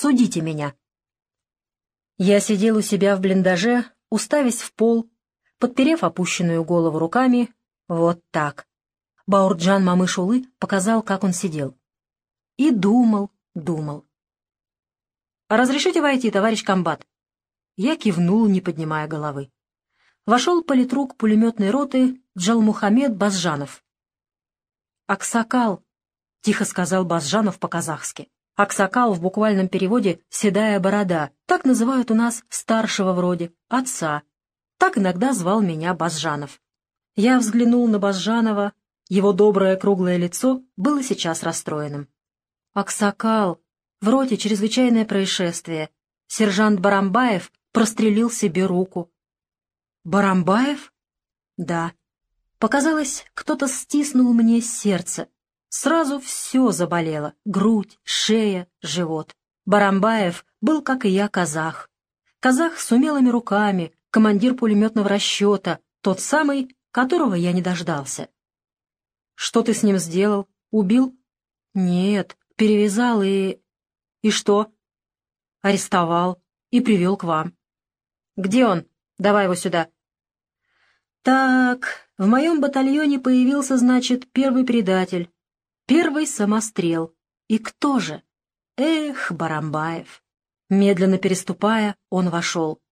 Судите меня. Я сидел у себя в блиндаже, уставясь в пол, подперев опущенную голову руками, вот так. Баурджан Мамышулы показал, как он сидел. И думал, думал. «Разрешите войти, товарищ комбат?» Я кивнул, не поднимая головы. Вошел политрук пулеметной роты Джалмухамед Базжанов. «Аксакал», — тихо сказал Базжанов по-казахски. Аксакал в буквальном переводе «седая борода». Так называют у нас старшего вроде, отца. Так иногда звал меня Базжанов. Я взглянул на Базжанова. Его доброе круглое лицо было сейчас расстроенным. «Аксакал! В роте чрезвычайное происшествие. Сержант Барамбаев прострелил себе руку». «Барамбаев?» «Да». Показалось, кто-то стиснул мне сердце. Сразу все заболело — грудь, шея, живот. Барамбаев был, как и я, казах. Казах с умелыми руками, командир пулеметного расчета, тот самый, которого я не дождался. «Что ты с ним сделал? Убил?» «Нет, перевязал и...» «И что?» «Арестовал и привел к вам». «Где он? Давай его сюда». «Так, в моем батальоне появился, значит, первый предатель, Первый самострел. И кто же? Эх, Барамбаев. Медленно переступая, он вошел.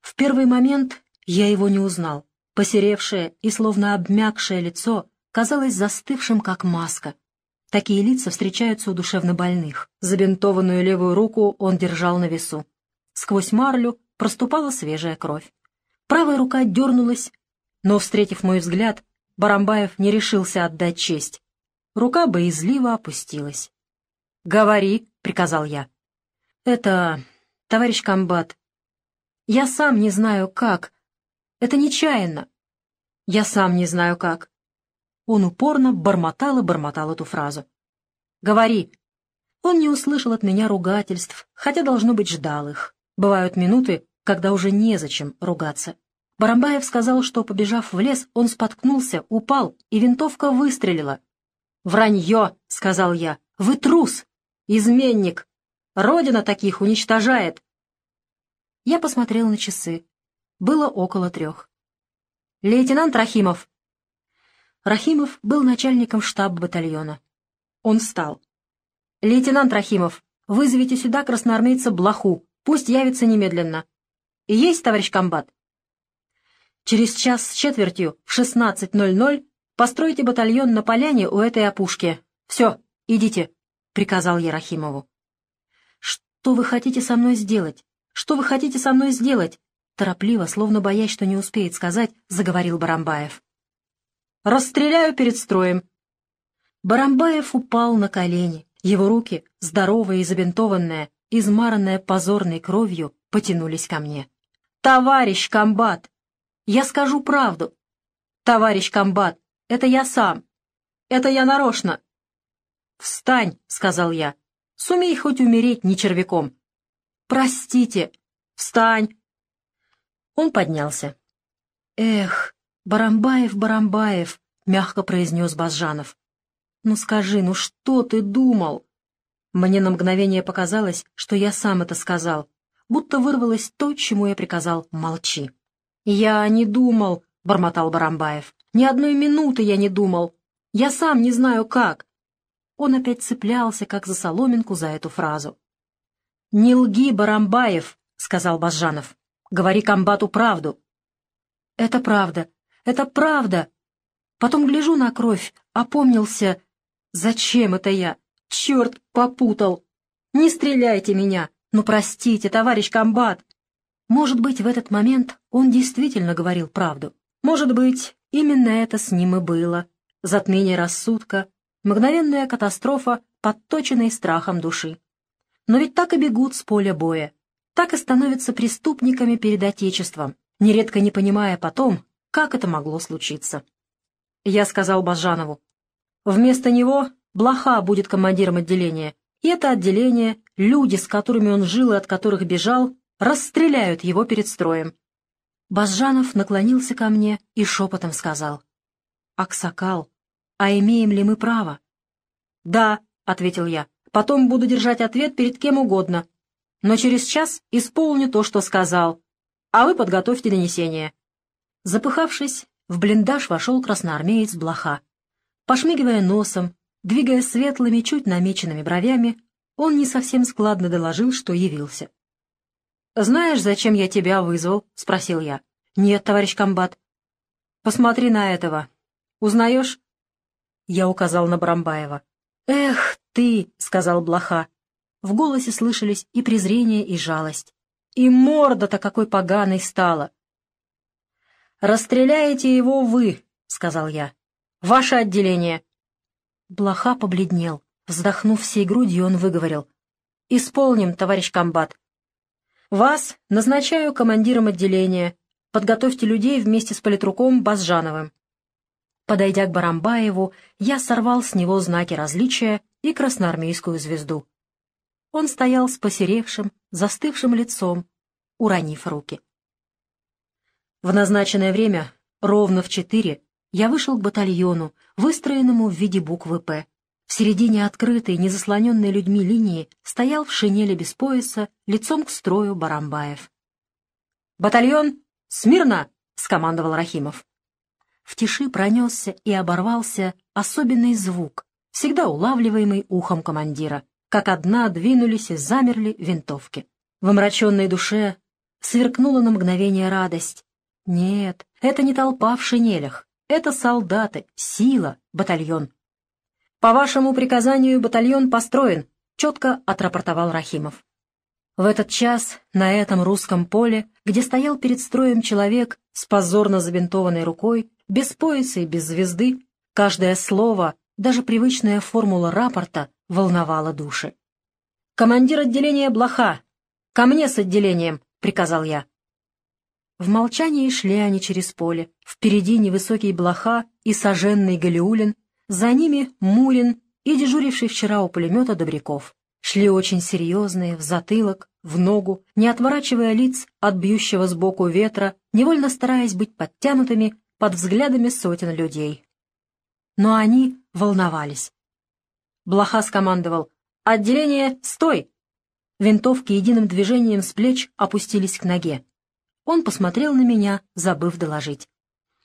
В первый момент я его не узнал. Посеревшее и словно обмякшее лицо казалось застывшим, как маска. Такие лица встречаются у душевнобольных. Забинтованную левую руку он держал на весу. Сквозь марлю проступала свежая кровь. Правая рука дернулась, но, встретив мой взгляд, Барамбаев не решился отдать честь. Рука боязливо опустилась. «Говори», — приказал я. «Это... товарищ комбат. Я сам не знаю, как. Это нечаянно. Я сам не знаю, как». Он упорно бормотал и бормотал эту фразу. «Говори». Он не услышал от меня ругательств, хотя, должно быть, ждал их. Бывают минуты, когда уже незачем ругаться. Барамбаев сказал, что, побежав в лес, он споткнулся, упал, и винтовка выстрелила, «Вранье!» — сказал я. «Вы трус! Изменник! Родина таких уничтожает!» Я посмотрел на часы. Было около трех. «Лейтенант Рахимов!» Рахимов был начальником штаба батальона. Он встал. «Лейтенант Рахимов, вызовите сюда красноармейца Блоху, пусть явится немедленно. Есть, товарищ комбат?» Через час с четвертью в 16.00 Постройте батальон на поляне у этой опушки. Все, идите», — приказал Ярахимову. «Что вы хотите со мной сделать? Что вы хотите со мной сделать?» Торопливо, словно боясь, что не успеет сказать, заговорил Барамбаев. «Расстреляю перед строем». Барамбаев упал на колени. Его руки, здоровые и забинтованные, измаранные позорной кровью, потянулись ко мне. «Товарищ комбат! Я скажу правду! Товарищ комбат, это я сам. Это я нарочно. «Встань», — сказал я. «Сумей хоть умереть не червяком». «Простите». «Встань». Он поднялся. «Эх, Барамбаев, Барамбаев», — мягко произнес Базжанов. «Ну скажи, ну что ты думал?» Мне на мгновение показалось, что я сам это сказал, будто вырвалось то, чему я приказал «молчи». «Я не думал», — бормотал Барамбаев. Ни одной минуты я не думал. Я сам не знаю как. Он опять цеплялся, как за соломинку, за эту фразу. «Не лги, Барамбаев», — сказал Базжанов. «Говори комбату правду». «Это правда, это правда». Потом гляжу на кровь, опомнился. «Зачем это я? Черт, попутал! Не стреляйте меня! Ну, простите, товарищ комбат!» Может быть, в этот момент он действительно говорил правду. Может быть, Именно это с ним и было. Затмение рассудка, мгновенная катастрофа, подточенной страхом души. Но ведь так и бегут с поля боя. Так и становятся преступниками перед Отечеством, нередко не понимая потом, как это могло случиться. Я сказал Бажанову, вместо него Блоха будет командиром отделения, и это отделение, люди, с которыми он жил и от которых бежал, расстреляют его перед строем. Базжанов наклонился ко мне и шепотом сказал. «Аксакал, а имеем ли мы право?» «Да», — ответил я. «Потом буду держать ответ перед кем угодно. но через час исполню то, что сказал, а вы подготовьте донесение». Запыхавшись, в блиндаж вошел красноармеец Блоха. Пошмигивая носом, двигая светлыми, чуть намеченными бровями, он не совсем складно доложил, что явился. «Знаешь, зачем я тебя вызвал?» — спросил я. «Нет, товарищ комбат». «Посмотри на этого. Узнаешь?» Я указал на Брамбаева. «Эх ты!» — сказал Блоха. В голосе слышались и презрение, и жалость. И морда-то какой поганой стала. «Расстреляете его вы», — сказал я. «Ваше отделение». Блоха побледнел. Вздохнув всей грудью, он выговорил. «Исполним, товарищ комбат. Вас назначаю командиром отделения. Подготовьте людей вместе с политруком Базжановым». Подойдя к Барамбаеву, я сорвал с него знаки различия и красноармейскую звезду. Он стоял с посеревшим, застывшим лицом, уронив руки. В назначенное время, ровно в четыре, я вышел к батальону, выстроенному в виде буквы «П». В середине открытой, незаслоненной людьми линии стоял в шинели без пояса, лицом к строю Барамбаев. «Батальон! Смирно!» — скомандовал Рахимов. В тиши пронесся и оборвался особенный звук, всегда улавливаемый ухом командира, как одна двинулись и замерли винтовки. В омраченной душе сверкнула на мгновение радость. Нет, это не толпа в шинелях, это солдаты, сила, батальон. «По вашему приказанию батальон построен», — четко отрапортовал Рахимов. В этот час на этом русском поле, где стоял перед строем человек с позорно забинтованной рукой, без пояса и без звезды, каждое слово, даже привычная формула рапорта волновала души. «Командир отделения Блоха! Ко мне с отделением!» — приказал я. В молчании шли они через поле. Впереди невысокий Блоха и соженный Галиулин за ними Мурин и дежуривший вчера у пулемета Добряков. Шли очень серьезные, в затылок, в ногу, не отворачивая лиц от бьющего сбоку ветра, невольно стараясь быть подтянутыми под взглядами сотен людей. Но они волновались. Блоха скомандовал «Отделение, стой!» Винтовки единым движением с плеч опустились к ноге. Он посмотрел на меня, забыв доложить.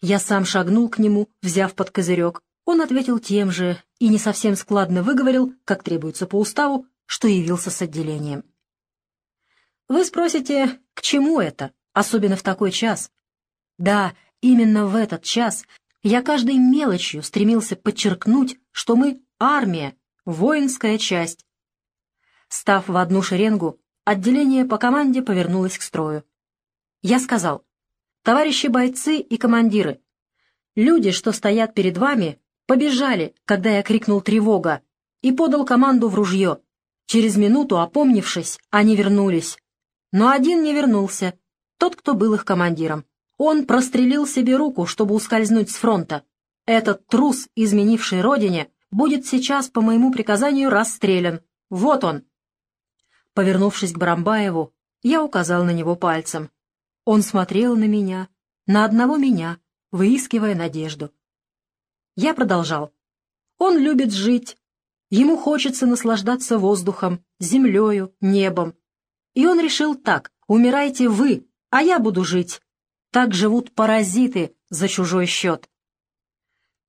Я сам шагнул к нему, взяв под козырек, он ответил тем же и не совсем складно выговорил, как требуется по уставу, что явился с отделением. Вы спросите, к чему это, особенно в такой час? Да, именно в этот час я каждой мелочью стремился подчеркнуть, что мы армия, воинская часть. Став в одну шеренгу, отделение по команде повернулось к строю. Я сказал, «Товарищи бойцы и командиры, люди, что стоят перед вами, Побежали, когда я крикнул «Тревога!» и подал команду в ружье. Через минуту, опомнившись, они вернулись. Но один не вернулся, тот, кто был их командиром. Он прострелил себе руку, чтобы ускользнуть с фронта. Этот трус, изменивший родине, будет сейчас по моему приказанию расстрелян. Вот он. Повернувшись к Брамбаеву, я указал на него пальцем. Он смотрел на меня, на одного меня, выискивая надежду. Я продолжал. Он любит жить. Ему хочется наслаждаться воздухом, землею, небом. И он решил так. Умирайте вы, а я буду жить. Так живут паразиты за чужой счет.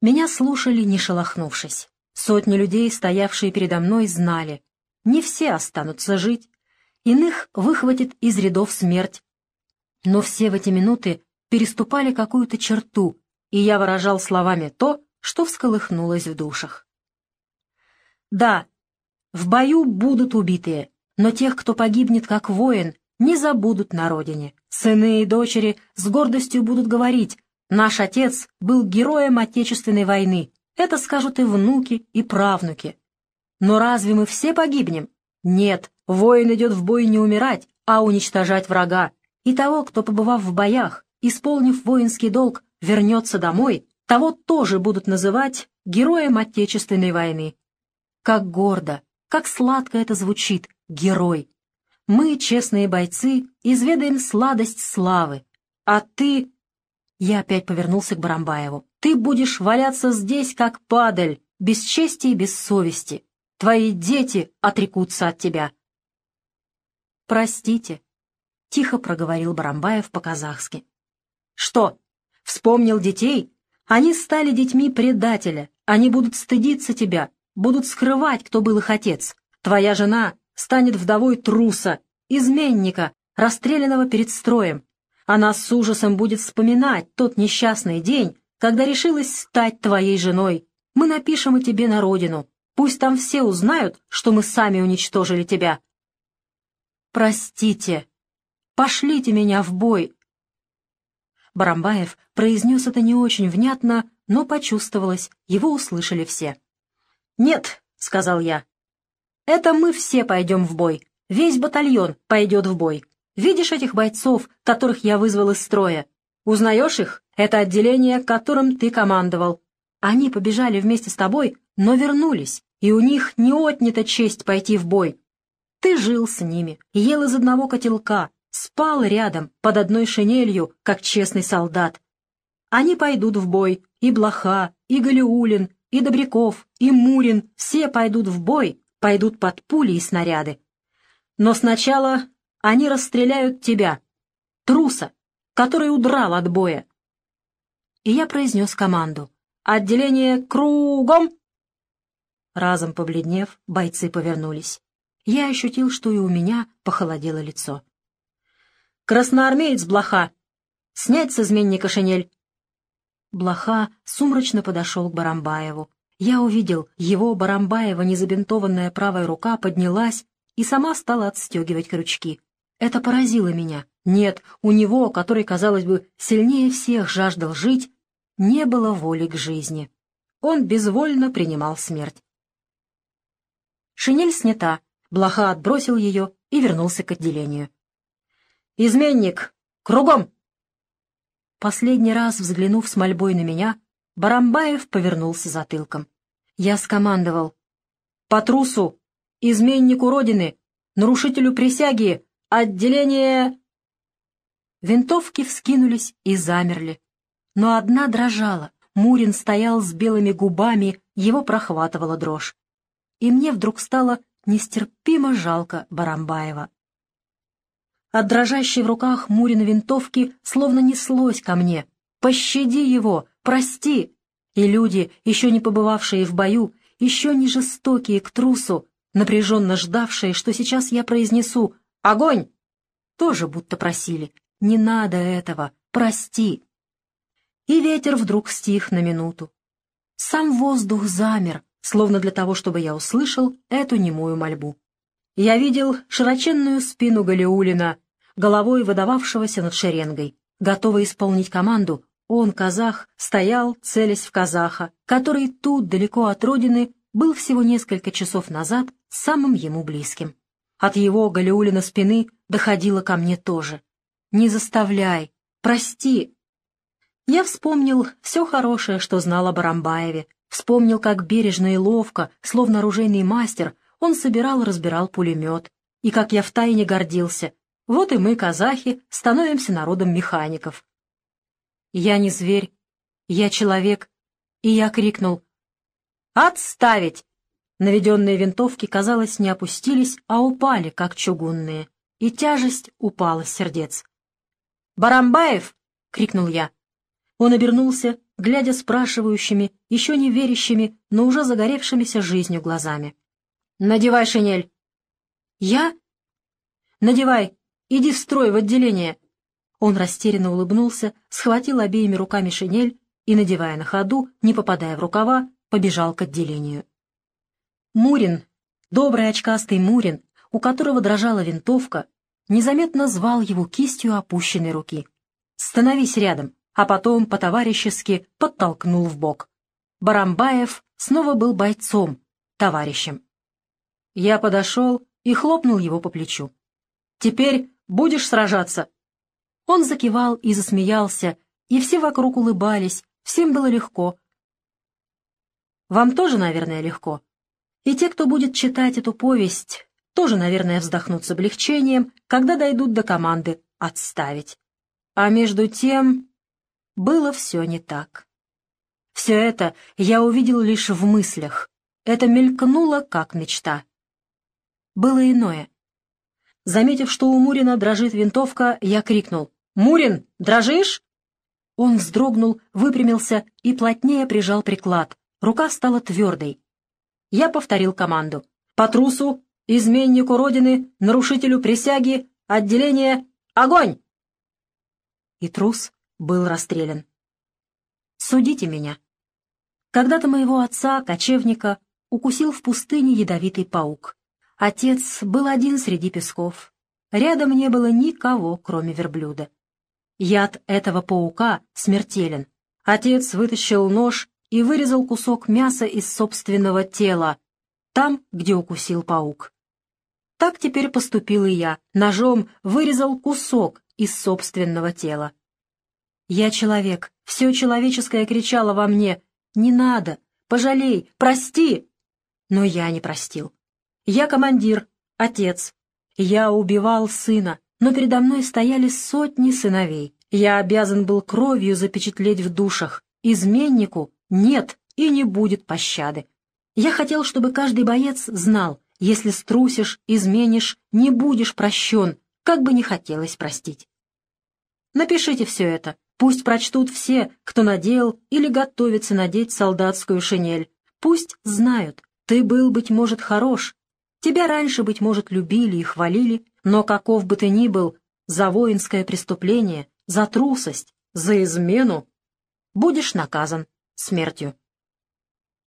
Меня слушали, не шелохнувшись. Сотни людей, стоявшие передо мной, знали. Не все останутся жить. Иных выхватит из рядов смерть. Но все в эти минуты переступали какую-то черту, и я выражал словами то, что всколыхнулось в душах. Да, в бою будут убитые, но тех, кто погибнет как воин, не забудут на родине. Сыны и дочери с гордостью будут говорить, наш отец был героем Отечественной войны. Это скажут и внуки, и правнуки. Но разве мы все погибнем? Нет, воин идет в бой не умирать, а уничтожать врага. И того, кто, побывав в боях, исполнив воинский долг, вернется домой, того тоже будут называть героем Отечественной войны. Как гордо, как сладко это звучит, герой. Мы, честные бойцы, изведаем сладость славы. А ты... Я опять повернулся к Барамбаеву. Ты будешь валяться здесь, как падаль, без чести и без совести. Твои дети отрекутся от тебя. «Простите», — тихо проговорил Барамбаев по-казахски. «Что, вспомнил детей? Они стали детьми предателя, они будут стыдиться тебя, будут скрывать, кто был их отец. Твоя жена станет вдовой труса, изменника, расстрелянного перед строем. Она с ужасом будет вспоминать тот несчастный день, когда решилась стать твоей женой. Мы напишем о тебе на родину. Пусть там все узнают, что мы сами уничтожили тебя. Простите. Пошлите меня в бой. Барамбаев произнес это не очень внятно, но почувствовалось, его услышали все. «Нет», — сказал я, — «это мы все пойдем в бой. Весь батальон пойдет в бой. Видишь этих бойцов, которых я вызвал из строя? Узнаешь их? Это отделение, которым ты командовал. Они побежали вместе с тобой, но вернулись, и у них не отнята честь пойти в бой. Ты жил с ними, ел из одного котелка, спал рядом, под одной шинелью, как честный солдат. Они пойдут в бой, и Блоха, и Галиулин, и Добряков, и Мурин, все пойдут в бой, пойдут под пули и снаряды. Но сначала они расстреляют тебя, труса, который удрал от боя. И я произнес команду. «Отделение кругом!» Разом побледнев, бойцы повернулись. Я ощутил, что и у меня похолодело лицо. «Красноармеец Блоха! Снять с изменника шинель!» Блоха сумрачно подошел к Барамбаеву. Я увидел, его Барамбаева незабинтованная правая рука поднялась и сама стала отстегивать крючки. Это поразило меня. Нет, у него, который, казалось бы, сильнее всех жаждал жить, не было воли к жизни. Он безвольно принимал смерть. Шинель снята, Блоха отбросил ее и вернулся к отделению. «Изменник! Кругом!» Последний раз, взглянув с мольбой на меня, Барамбаев повернулся затылком. Я скомандовал. «По трусу! изменнику Родины, нарушителю присяги, отделение...» Винтовки вскинулись и замерли. Но одна дрожала. Мурин стоял с белыми губами, его прохватывала дрожь. И мне вдруг стало нестерпимо жалко Барамбаева. От дрожащей в руках Мурина винтовки словно неслось ко мне. «Пощади его! Прости!» И люди, еще не побывавшие в бою, еще не жестокие к трусу, напряженно ждавшие, что сейчас я произнесу «Огонь!» Тоже будто просили «Не надо этого, прости!» И ветер вдруг стих на минуту. Сам воздух замер, словно для того, чтобы я услышал эту немую мольбу. Я видел широченную спину Галиулина, головой выдававшегося над шеренгой. Готовый исполнить команду, он, казах, стоял, целясь в казаха, который тут, далеко от родины, был всего несколько часов назад самым ему близким. От его Галиулина спины доходило ко мне тоже. «Не заставляй! Прости!» Я вспомнил все хорошее, что знал о Барамбаеве, вспомнил, как бережно и ловко, словно оружейный мастер, он собирал разбирал пулемет, и как я втайне гордился. Вот и мы, казахи, становимся народом механиков. Я не зверь, я человек, и я крикнул «Отставить!» Наведенные винтовки, казалось, не опустились, а упали, как чугунные, и тяжесть упала с сердец. «Барамбаев!» — крикнул я. Он обернулся, глядя спрашивающими, еще не верящими, но уже загоревшимися жизнью глазами. «Надевай шинель!» «Я?» «Надевай! Иди в строй, в отделение!» Он растерянно улыбнулся, схватил обеими руками шинель и, надевая на ходу, не попадая в рукава, побежал к отделению. Мурин, добрый очкастый Мурин, у которого дрожала винтовка, незаметно звал его кистью опущенной руки. «Становись рядом», а потом по-товарищески подтолкнул в бок. Барамбаев снова был бойцом, товарищем. Я подошел и хлопнул его по плечу. «Теперь будешь сражаться?» Он закивал и засмеялся, и все вокруг улыбались, всем было легко. «Вам тоже, наверное, легко?» И те, кто будет читать эту повесть, тоже, наверное, вздохнут с облегчением, когда дойдут до команды «отставить». А между тем было все не так. Все это я увидел лишь в мыслях. Это мелькнуло, как мечта. Было иное. Заметив, что у Мурина дрожит винтовка, я крикнул. «Мурин, дрожишь?» Он вздрогнул, выпрямился и плотнее прижал приклад. Рука стала твердой. Я повторил команду. «По трусу, изменнику Родины, нарушителю присяги, отделение, огонь!» И трус был расстрелян. Судите меня. Когда-то моего отца, кочевника, укусил в пустыне ядовитый паук. Отец был один среди песков. Рядом не было никого, кроме верблюда. Яд этого паука смертелен. Отец вытащил нож и вырезал кусок мяса из собственного тела, там, где укусил паук. Так теперь поступил и я, ножом вырезал кусок из собственного тела. Я человек, все человеческое кричало во мне «Не надо! Пожалей! Прости!» Но я не простил. Я командир, отец. Я убивал сына, но передо мной стояли сотни сыновей. Я обязан был кровью запечатлеть в душах. Изменнику нет и не будет пощады. Я хотел, чтобы каждый боец знал, если струсишь, изменишь, не будешь прощен, как бы не хотелось простить. Напишите все это, пусть прочтут все, кто надел или готовится надеть солдатскую шинель. Пусть знают, ты был, быть может, хорош, тебя раньше, быть может, любили и хвалили, но каков бы ты ни был, за воинское преступление, за трусость, за измену, будешь наказан смертью.